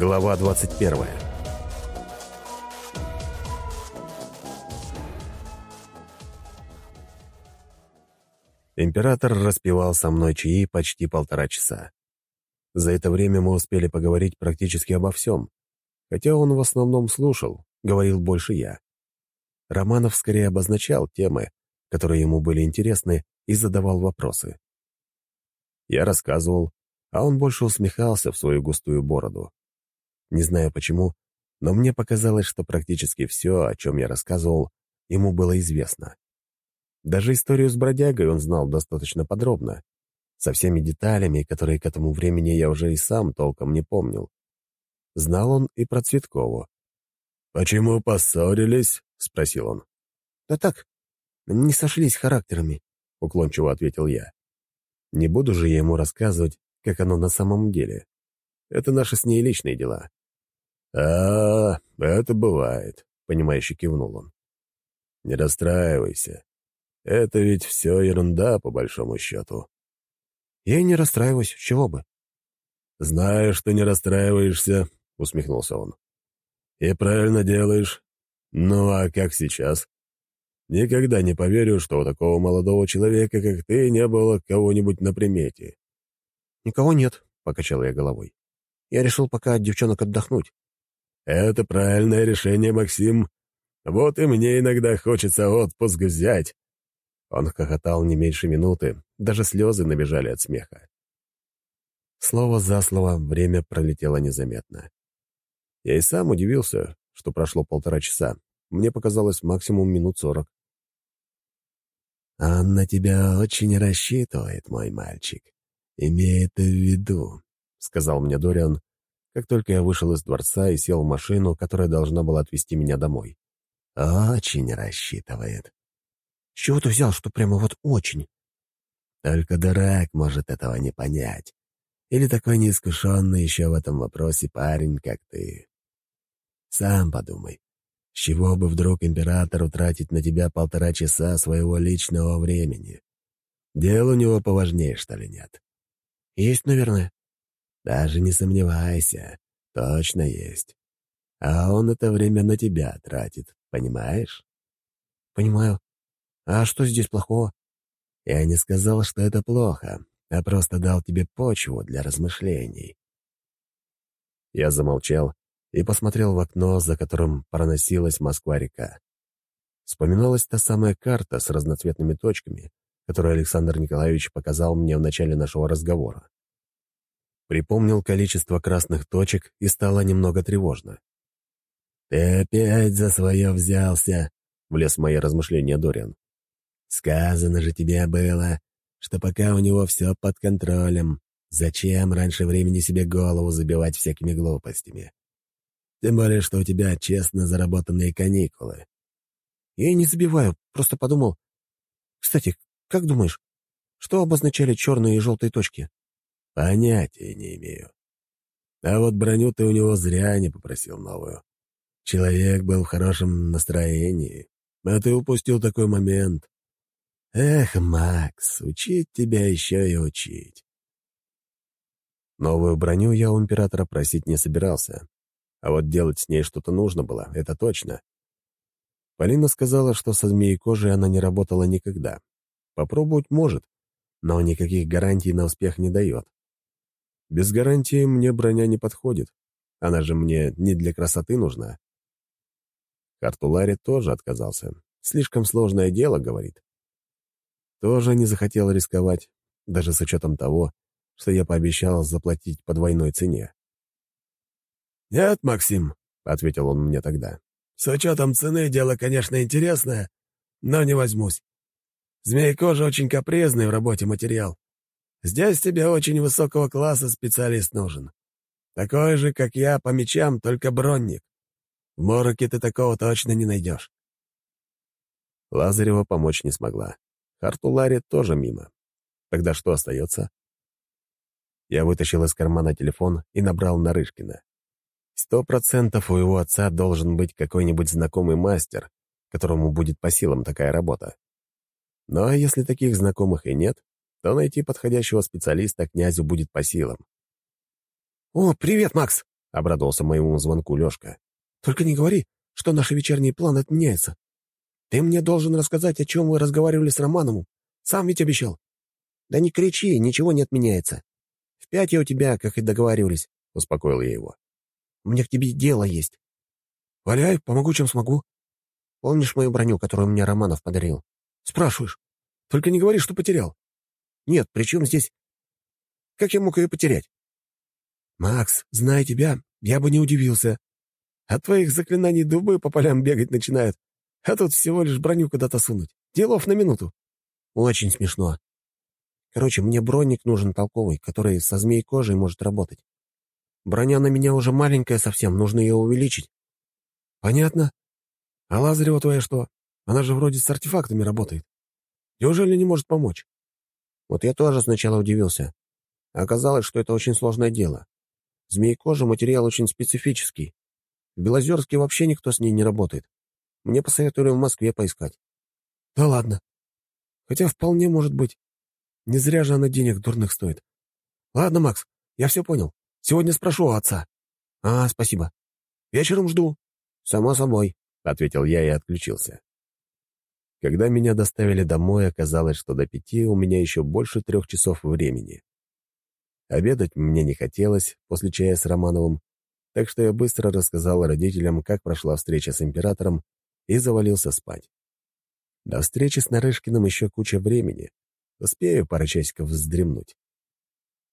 Глава 21 Император распевал со мной чаи почти полтора часа. За это время мы успели поговорить практически обо всем, хотя он в основном слушал, говорил больше я. Романов скорее обозначал темы, которые ему были интересны, и задавал вопросы. Я рассказывал, а он больше усмехался в свою густую бороду. Не знаю почему, но мне показалось, что практически все, о чем я рассказывал, ему было известно. Даже историю с бродягой он знал достаточно подробно, со всеми деталями, которые к этому времени я уже и сам толком не помнил. Знал он и про Цветкову. «Почему поссорились?» — спросил он. «Да так, не сошлись характерами», — уклончиво ответил я. Не буду же я ему рассказывать, как оно на самом деле. Это наши с ней личные дела. «А, это бывает», — понимающе кивнул он. «Не расстраивайся. Это ведь все ерунда, по большому счету». «Я не расстраиваюсь, чего бы». «Знаю, что не расстраиваешься», — усмехнулся он. «И правильно делаешь. Ну а как сейчас? Никогда не поверю, что у такого молодого человека, как ты, не было кого-нибудь на примете». «Никого нет», — покачал я головой. «Я решил пока от девчонок отдохнуть». «Это правильное решение, Максим. Вот и мне иногда хочется отпуск взять». Он хохотал не меньше минуты, даже слезы набежали от смеха. Слово за слово время пролетело незаметно. Я и сам удивился, что прошло полтора часа. Мне показалось максимум минут сорок. «Он на тебя очень рассчитывает, мой мальчик. Имей это в виду», — сказал мне Дориан, как только я вышел из дворца и сел в машину, которая должна была отвезти меня домой. «Очень рассчитывает». «С чего ты взял, что прямо вот очень?» «Только дурак может этого не понять. Или такой неискушенный еще в этом вопросе парень, как ты. Сам подумай, с чего бы вдруг императору тратить на тебя полтора часа своего личного времени? Дел у него поважнее, что ли, нет?» «Есть, наверное». Даже не сомневайся, точно есть. А он это время на тебя тратит, понимаешь? Понимаю. А что здесь плохого? Я не сказал, что это плохо, а просто дал тебе почву для размышлений. Я замолчал и посмотрел в окно, за которым проносилась Москва-река. Вспоминалась та самая карта с разноцветными точками, которую Александр Николаевич показал мне в начале нашего разговора. Припомнил количество красных точек и стало немного тревожно. «Ты опять за свое взялся», — влез в мои размышления Дориан. «Сказано же тебе было, что пока у него все под контролем, зачем раньше времени себе голову забивать всякими глупостями? Тем более, что у тебя честно заработанные каникулы». «Я не забиваю, просто подумал. Кстати, как думаешь, что обозначали черные и желтые точки?» Понятия не имею. А вот броню ты у него зря не попросил новую. Человек был в хорошем настроении, а ты упустил такой момент. Эх, Макс, учить тебя еще и учить. Новую броню я у императора просить не собирался. А вот делать с ней что-то нужно было, это точно. Полина сказала, что со змеей кожей она не работала никогда. Попробовать может, но никаких гарантий на успех не дает. Без гарантии мне броня не подходит. Она же мне не для красоты нужна. Картулари тоже отказался. Слишком сложное дело, говорит. Тоже не захотел рисковать, даже с учетом того, что я пообещал заплатить по двойной цене. «Нет, Максим», — ответил он мне тогда. «С учетом цены дело, конечно, интересное, но не возьмусь. Змей-кожа очень капризный в работе материал. Здесь тебе очень высокого класса специалист нужен. Такой же, как я, по мечам, только бронник. В Мороке ты такого точно не найдешь. Лазарева помочь не смогла. Хартулари тоже мимо. Тогда что остается? Я вытащил из кармана телефон и набрал Нарышкина. Сто процентов у его отца должен быть какой-нибудь знакомый мастер, которому будет по силам такая работа. А если таких знакомых и нет, то найти подходящего специалиста князю будет по силам. «О, привет, Макс!» — обрадовался моему звонку Лёшка. «Только не говори, что наши вечерние планы отменяются. Ты мне должен рассказать, о чем вы разговаривали с Романовым. Сам ведь обещал». «Да не кричи, ничего не отменяется. В пять я у тебя, как и договаривались», — успокоил я его. «У меня к тебе дело есть». «Валяй, помогу, чем смогу». «Помнишь мою броню, которую мне Романов подарил?» «Спрашиваешь. Только не говори, что потерял». «Нет, при чем здесь...» «Как я мог ее потерять?» «Макс, зная тебя, я бы не удивился. От твоих заклинаний дубы по полям бегать начинают, а тут всего лишь броню куда-то сунуть. Делов на минуту». «Очень смешно. Короче, мне броник нужен толковый, который со змей кожей может работать. Броня на меня уже маленькая совсем, нужно ее увеличить». «Понятно. А Лазарева твоя что? Она же вроде с артефактами работает. Неужели не может помочь?» Вот я тоже сначала удивился. Оказалось, что это очень сложное дело. Змей-кожа — материал очень специфический. В Белозерске вообще никто с ней не работает. Мне посоветовали в Москве поискать. Да ладно. Хотя вполне может быть. Не зря же она денег дурных стоит. Ладно, Макс, я все понял. Сегодня спрошу у отца. А, спасибо. Вечером жду. Само собой, — ответил я и отключился. Когда меня доставили домой, оказалось, что до пяти у меня еще больше трех часов времени. Обедать мне не хотелось после чая с Романовым, так что я быстро рассказал родителям, как прошла встреча с императором, и завалился спать. До встречи с Нарышкиным еще куча времени. Успею пару часиков вздремнуть.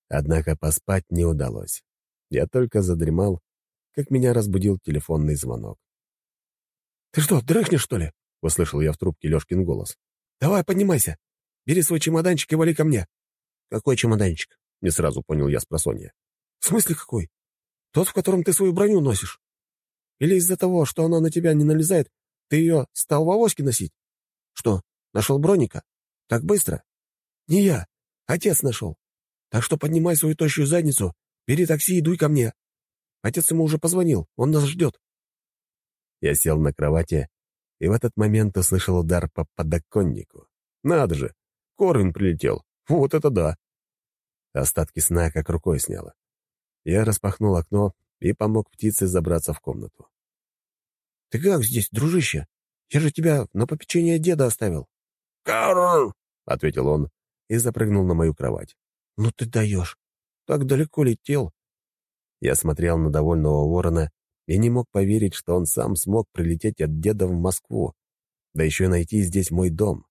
Однако поспать не удалось. Я только задремал, как меня разбудил телефонный звонок. «Ты что, дрыхнешь, что ли?» — услышал я в трубке Лешкин голос. «Давай, поднимайся. Бери свой чемоданчик и вали ко мне». «Какой чемоданчик?» — не сразу понял я с просонья. «В смысле какой? Тот, в котором ты свою броню носишь. Или из-за того, что она на тебя не налезает, ты ее стал в авоське носить?» «Что, нашел броника? Так быстро?» «Не я. Отец нашел. Так что поднимай свою тощую задницу, бери такси и дуй ко мне. Отец ему уже позвонил, он нас ждет». Я сел на кровати и в этот момент услышал удар по подоконнику. «Надо же! Корвин прилетел! Вот это да!» Остатки сна как рукой сняло. Я распахнул окно и помог птице забраться в комнату. «Ты как здесь, дружище? Я же тебя на попечение деда оставил». «Карл!» — ответил он и запрыгнул на мою кровать. «Ну ты даешь! Так далеко летел!» Я смотрел на довольного ворона и не мог поверить, что он сам смог прилететь от деда в Москву, да еще найти здесь мой дом.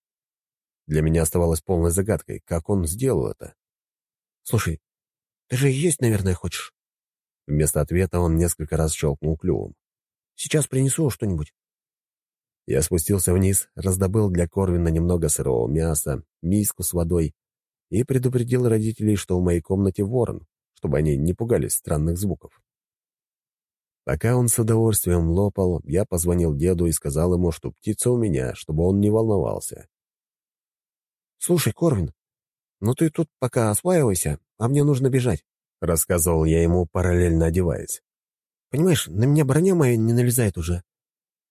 Для меня оставалось полной загадкой, как он сделал это. «Слушай, ты же есть, наверное, хочешь?» Вместо ответа он несколько раз щелкнул клювом. «Сейчас принесу что-нибудь». Я спустился вниз, раздобыл для Корвина немного сырого мяса, миску с водой и предупредил родителей, что в моей комнате ворон, чтобы они не пугались странных звуков. Пока он с удовольствием лопал, я позвонил деду и сказал ему, что птица у меня, чтобы он не волновался. «Слушай, Корвин, ну ты тут пока осваивайся, а мне нужно бежать», — рассказывал я ему, параллельно одеваясь. «Понимаешь, на меня броня моя не налезает уже,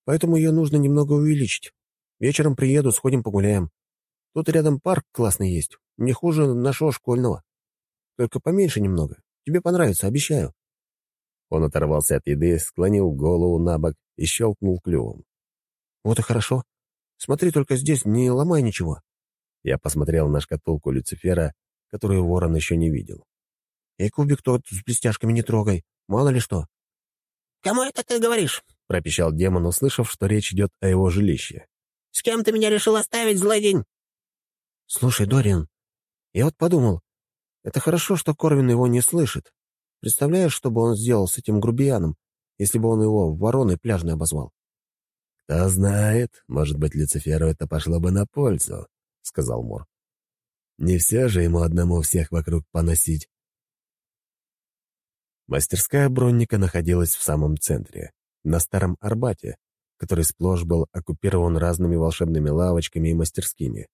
поэтому ее нужно немного увеличить. Вечером приеду, сходим погуляем. Тут рядом парк классный есть, не хуже нашего школьного. Только поменьше немного. Тебе понравится, обещаю». Он оторвался от еды, склонил голову на бок и щелкнул клювом. «Вот и хорошо. Смотри, только здесь не ломай ничего». Я посмотрел на шкатулку Люцифера, которую ворон еще не видел. «И кубик тот с блестяшками не трогай, мало ли что». «Кому это ты говоришь?» — пропищал демон, услышав, что речь идет о его жилище. «С кем ты меня решил оставить, злодень?» «Слушай, Дориан, я вот подумал, это хорошо, что Корвин его не слышит. Представляешь, что бы он сделал с этим грубияном, если бы он его вороной пляжной обозвал?» «Кто знает, может быть, Люциферу это пошло бы на пользу», — сказал Мор. «Не все же ему одному всех вокруг поносить». Мастерская Бронника находилась в самом центре, на Старом Арбате, который сплошь был оккупирован разными волшебными лавочками и мастерскими.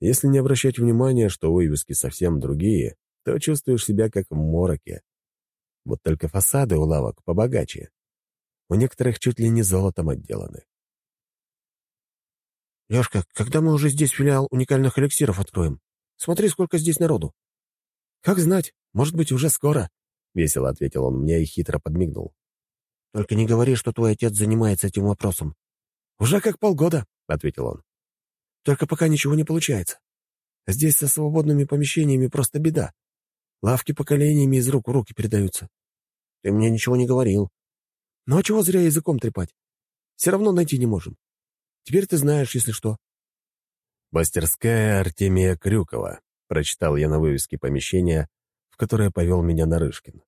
Если не обращать внимания, что вывески совсем другие, то чувствуешь себя как в мороке. Вот только фасады у лавок побогаче. У некоторых чуть ли не золотом отделаны. «Лешка, когда мы уже здесь филиал уникальных эликсиров откроем? Смотри, сколько здесь народу». «Как знать, может быть, уже скоро. — весело ответил он мне и хитро подмигнул. «Только не говори, что твой отец занимается этим вопросом». «Уже как полгода», — ответил он. «Только пока ничего не получается. Здесь со свободными помещениями просто беда. Лавки поколениями из рук в руки передаются». «Ты мне ничего не говорил». «Ну а чего зря языком трепать? Все равно найти не можем. Теперь ты знаешь, если что». «Мастерская Артемия Крюкова», — прочитал я на вывеске помещения, в которое повел меня Нарышкин.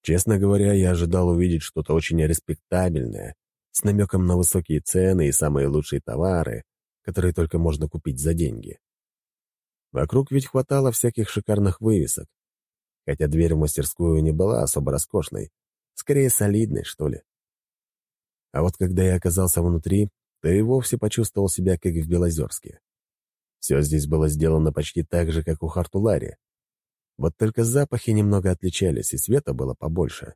Честно говоря, я ожидал увидеть что-то очень респектабельное, с намеком на высокие цены и самые лучшие товары, которые только можно купить за деньги. Вокруг ведь хватало всяких шикарных вывесок, хотя дверь в мастерскую не была особо роскошной, скорее солидной, что ли. А вот когда я оказался внутри, то и вовсе почувствовал себя как в Белозерске. Все здесь было сделано почти так же, как у Хартулари. Вот только запахи немного отличались, и света было побольше.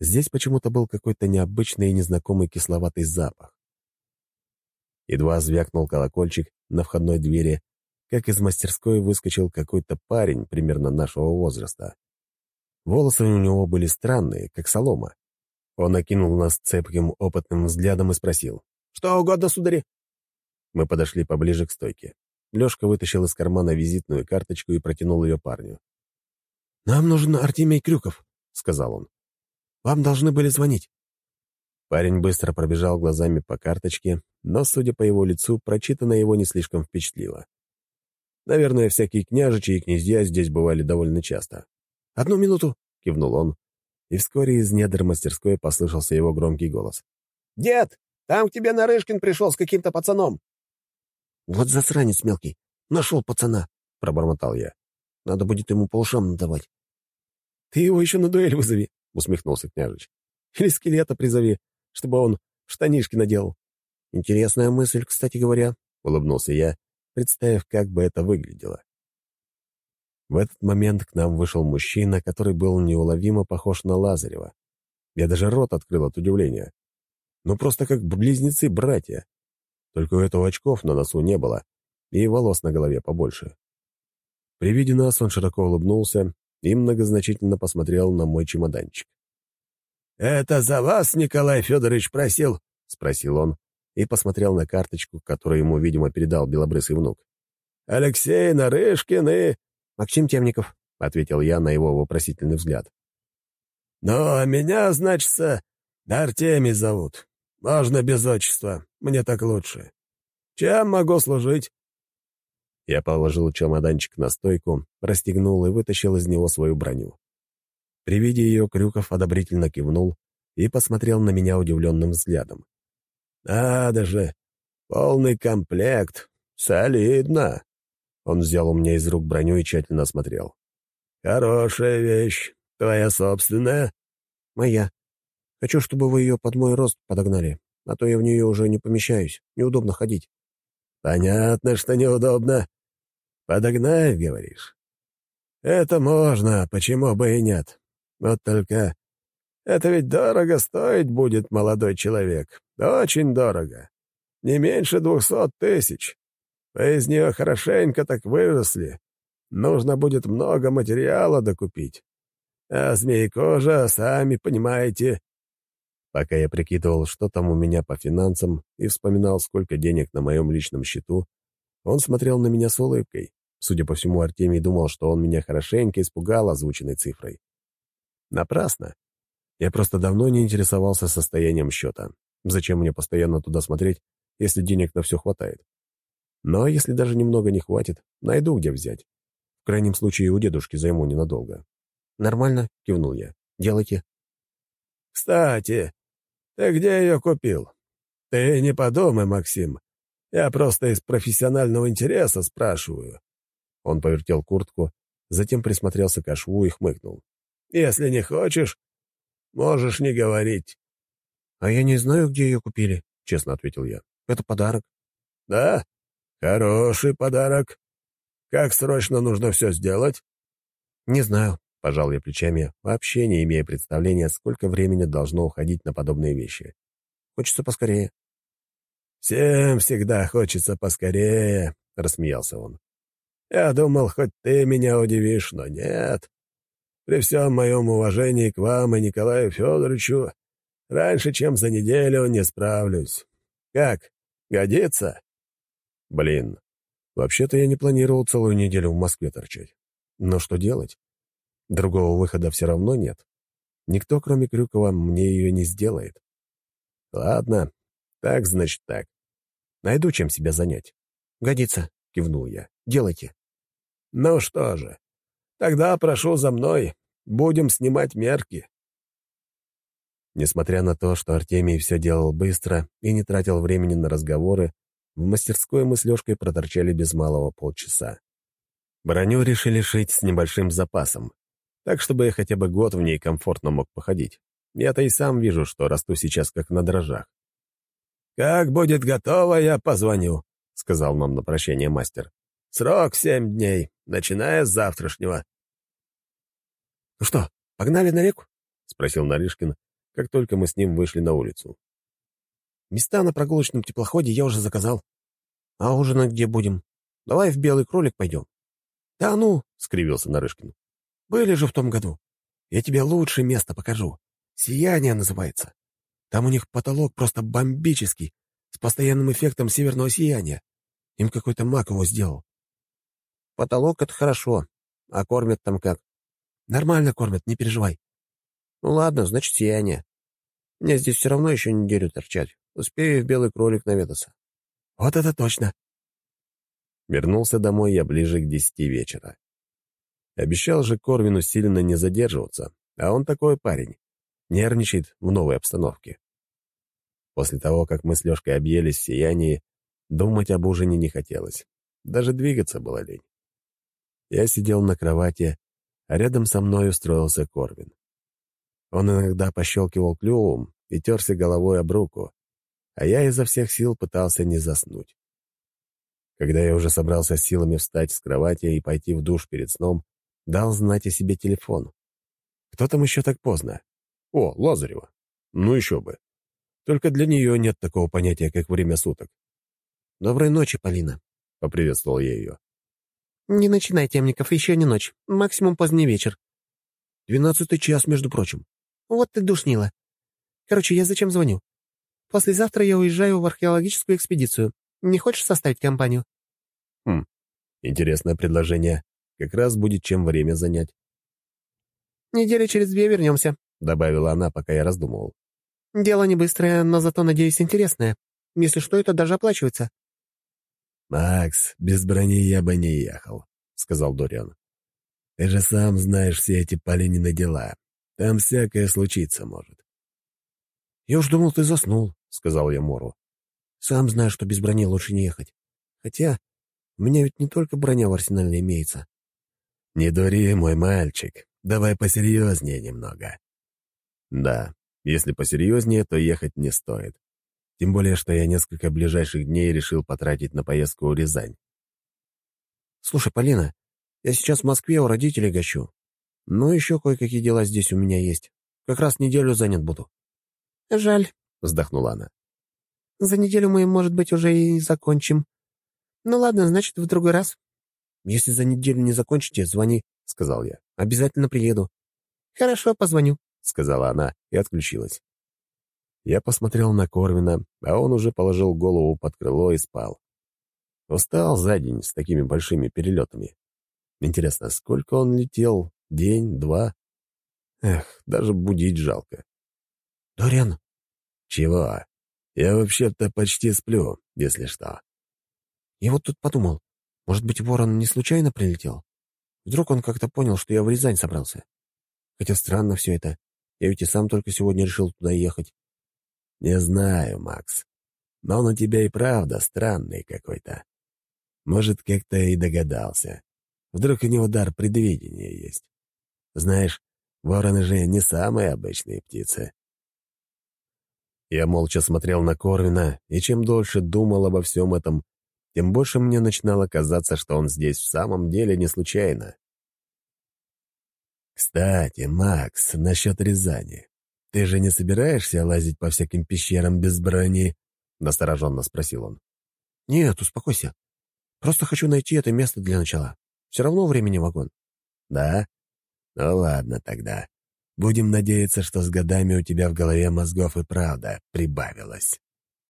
Здесь почему-то был какой-то необычный и незнакомый кисловатый запах. Едва звякнул колокольчик на входной двери, как из мастерской выскочил какой-то парень примерно нашего возраста. Волосы у него были странные, как солома. Он окинул нас цепким, опытным взглядом и спросил. «Что угодно, судари?» Мы подошли поближе к стойке. Лёшка вытащил из кармана визитную карточку и протянул ее парню. «Нам нужен Артемий Крюков», — сказал он. «Вам должны были звонить». Парень быстро пробежал глазами по карточке, но, судя по его лицу, прочитанное его не слишком впечатлило. Наверное, всякие княжичи и князья здесь бывали довольно часто. «Одну минуту», — кивнул он, и вскоре из недр мастерской послышался его громкий голос. «Дед, там к тебе Нарышкин пришел с каким-то пацаном». «Вот засранец мелкий. Нашел пацана», — пробормотал я. «Надо будет ему по ушам надавать». «Ты его еще на дуэль вызови», — усмехнулся княжич. «Или скелета призови, чтобы он штанишки надел». «Интересная мысль, кстати говоря», — улыбнулся я, представив, как бы это выглядело. В этот момент к нам вышел мужчина, который был неуловимо похож на Лазарева. Я даже рот открыл от удивления. Ну, просто как близнецы-братья. Только у этого очков на носу не было, и волос на голове побольше. При виде нас он широко улыбнулся и многозначительно посмотрел на мой чемоданчик. «Это за вас Николай Федорович просил?» — спросил он и посмотрел на карточку, которую ему, видимо, передал белобрысый внук. «Алексей Нарышкин и...» «Максим Темников», — ответил я на его вопросительный взгляд. «Ну, а меня, значится, Артемий зовут. Можно без отчества, мне так лучше. Чем могу служить?» Я положил чемоданчик на стойку, расстегнул и вытащил из него свою броню. При виде ее Крюков одобрительно кивнул и посмотрел на меня удивленным взглядом. «Надо же! Полный комплект! Солидно!» Он взял у меня из рук броню и тщательно осмотрел. «Хорошая вещь. Твоя собственная?» «Моя. Хочу, чтобы вы ее под мой рост подогнали, а то я в нее уже не помещаюсь. Неудобно ходить». «Понятно, что неудобно. Подогнать, говоришь? Это можно, почему бы и нет. Вот только это ведь дорого стоить будет, молодой человек. Очень дорого. Не меньше двухсот тысяч. Вы из нее хорошенько так выросли. Нужно будет много материала докупить. А змеи-кожа, сами понимаете, Пока я прикидывал, что там у меня по финансам, и вспоминал, сколько денег на моем личном счету, он смотрел на меня с улыбкой. Судя по всему, Артемий думал, что он меня хорошенько испугал озвученной цифрой. Напрасно. Я просто давно не интересовался состоянием счета. Зачем мне постоянно туда смотреть, если денег на все хватает? Но если даже немного не хватит, найду, где взять. В крайнем случае, у дедушки займу ненадолго. «Нормально», — кивнул я. «Делайте». «Кстати, ты где ее купил? Ты не подумай, Максим. Я просто из профессионального интереса спрашиваю». Он повертел куртку, затем присмотрелся к шву и хмыкнул. «Если не хочешь, можешь не говорить». «А я не знаю, где ее купили», — честно ответил я. «Это подарок». «Да? Хороший подарок. Как срочно нужно все сделать?» «Не знаю. Пожал я плечами, вообще не имея представления, сколько времени должно уходить на подобные вещи. Хочется поскорее. «Всем всегда хочется поскорее», — рассмеялся он. «Я думал, хоть ты меня удивишь, но нет. При всем моем уважении к вам и Николаю Федоровичу, раньше, чем за неделю, не справлюсь. Как, годится?» Блин, вообще-то я не планировал целую неделю в Москве торчать. Но что делать? Другого выхода все равно нет. Никто, кроме Крюкова, мне ее не сделает. Ладно, так значит так. Найду чем себя занять. «Годится», — кивнул я. «Делайте». «Ну что же, тогда прошу за мной. Будем снимать мерки». Несмотря на то, что Артемий все делал быстро и не тратил времени на разговоры, в мастерской мы с Лешкой проторчали без малого полчаса. Броню решили шить с небольшим запасом, так чтобы я хотя бы год в ней комфортно мог походить. Я-то и сам вижу, что расту сейчас как на дрожжах. «Как будет готово, я позвоню», — сказал нам на прощание мастер. «Срок семь дней, начиная с завтрашнего». «Ну что, погнали на реку?» — спросил Нарышкин, как только мы с ним вышли на улицу. «Места на прогулочном теплоходе я уже заказал. А ужинать где будем? Давай в Белый кролик пойдем». «Да ну!» — скривился Нарышкин. «Были же в том году. Я тебе лучшее место покажу. Сияние называется. Там у них потолок просто бомбический, с постоянным эффектом северного сияния. Им какой-то маг его сделал. Потолок — это хорошо. А кормят там как? Нормально кормят, не переживай. Ну ладно, значит, сияние. Мне здесь все равно еще неделю торчать. Успею в белый кролик наведаться. Вот это точно. Вернулся домой я ближе к десяти вечера. Обещал же Корвину сильно не задерживаться, а он такой парень. Нервничает в новой обстановке. После того, как мы с Лешкой объелись в сиянии, думать об ужине не хотелось. Даже двигаться было лень. Я сидел на кровати, а рядом со мной устроился Корвин. Он иногда пощелкивал клювом и терся головой об руку, а я изо всех сил пытался не заснуть. Когда я уже собрался силами встать с кровати и пойти в душ перед сном, дал знать о себе телефон. Кто там еще так поздно? О, Лазарева. Ну еще бы. Только для нее нет такого понятия, как время суток. «Доброй ночи, Полина», — поприветствовал я ее. «Не начинай, Темников, еще не ночь. Максимум поздний вечер». «Двенадцатый час, между прочим». «Вот ты душнила. Короче, я зачем звоню? Послезавтра я уезжаю в археологическую экспедицию. Не хочешь составить компанию?» «Хм, интересное предложение. Как раз будет чем время занять». «Недели через две вернемся», — добавила она, пока я раздумывал. «Дело не быстрое, но зато, надеюсь, интересное. Если что, это даже оплачивается». «Макс, без брони я бы не ехал», — сказал Дориан. «Ты же сам знаешь все эти Полинины дела. Там всякое случиться может». «Я уж думал, ты заснул», — сказал я Мору. «Сам знаю, что без брони лучше не ехать. Хотя у меня ведь не только броня в арсенале имеется». «Не дури, мой мальчик. Давай посерьезнее немного». «Да, если посерьезнее, то ехать не стоит. Тем более, что я несколько ближайших дней решил потратить на поездку в Рязань. «Слушай, Полина, я сейчас в Москве у родителей гощу. Но еще кое-какие дела здесь у меня есть. Как раз неделю занят буду». «Жаль», — вздохнула она. «За неделю мы, может быть, уже и закончим. Ну ладно, значит, в другой раз». «Если за неделю не закончите, звони», — сказал я. «Обязательно приеду». «Хорошо, позвоню», — сказала она и отключилась. Я посмотрел на Корвина, а он уже положил голову под крыло и спал. Устал за день с такими большими перелетами. Интересно, сколько он летел? День, два? Эх, даже будить жалко. «Дориан!» «Чего? Я вообще-то почти сплю, если что». «Я вот тут подумал, может быть, ворон не случайно прилетел? Вдруг он как-то понял, что я в Рязань собрался? Хотя странно все это. Я ведь и сам только сегодня решил туда ехать. «Не знаю, Макс. Но он у тебя и правда странный какой-то. Может, как-то и догадался. Вдруг у него дар предвидения есть. Знаешь, вороны же не самые обычные птицы». Я молча смотрел на Корвина, и чем дольше думал обо всем этом, тем больше мне начинало казаться, что он здесь в самом деле не случайно. «Кстати, Макс, насчет Рязани. «Ты же не собираешься лазить по всяким пещерам без брони?» — настороженно спросил он. «Нет, успокойся. Просто хочу найти это место для начала. Все равно времени вагон». «Да? Ну ладно тогда. Будем надеяться, что с годами у тебя в голове мозгов и правда прибавилось.